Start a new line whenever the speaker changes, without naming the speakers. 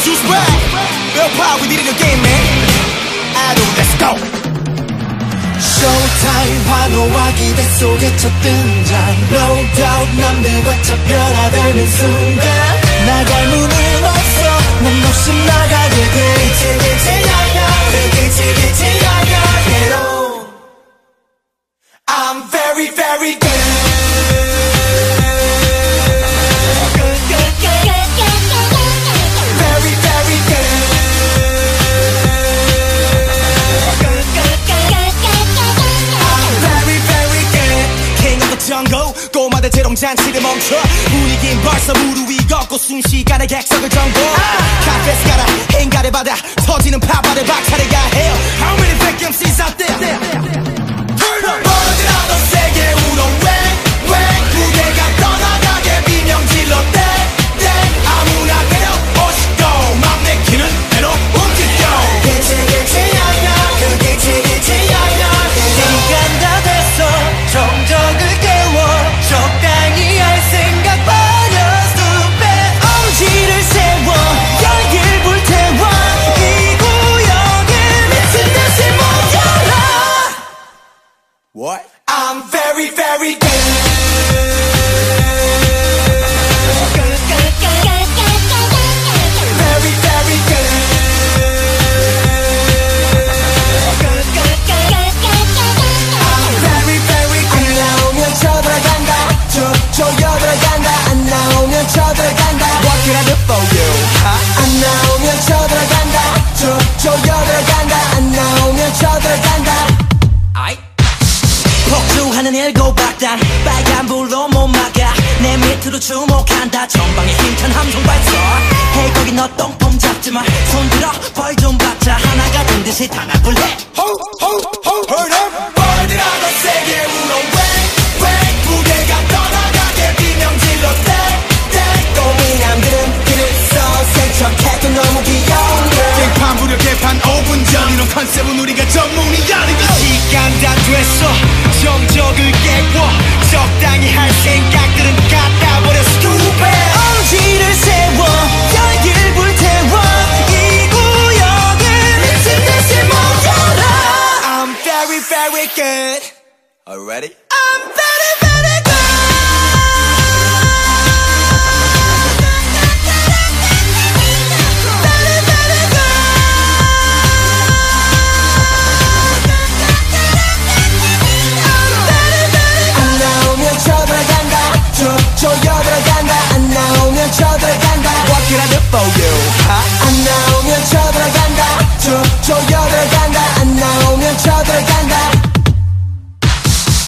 choose right. Real power, we did it again, man. Idol, let's go.
쇼타임 환호와 기대 속에 첫 등장 No doubt 남들과 차 변화되는 순간 나갈 문은
Jungle. 꼬마들 재롱잔치를 멈춰. 분위긴 벌써 무릎 위 걷고 순식간에 객석을 정보. 카페스 가라, 행가를 받아. 터지는 파바를 박차를 가해요. How many vacancies out there? I'm very, very good.
일곱 박단 빨간 불로 못 막아. 내 밑으로 주목한다. 전방에 힘찬 함성 발사. 헤이 거기 너 똥폼 잡지마. 손들어 벌 좀 받자. 하나가 된 듯이 단합을 해
Ho, ho, ho, heard up. 벌들아도 세게 울어. 왜, 왜? 무대가 떠나가게 비명 질러. 땡, 땡.
꼬미남들은 길을 써 생척해도 너무 귀여운 걸
개판 부려 개판. 5분 전. 이런 컨셉은 우리가 전문이야. 시간 다 됐어 정적을 깨고 적당히 할 생각들은 갖다 버려 stupid
엄지를 세워 열기를 불태워 이 미친 듯이 모여라.
I'm very very good. Already?
I'm very Yo, yo, yo, yo.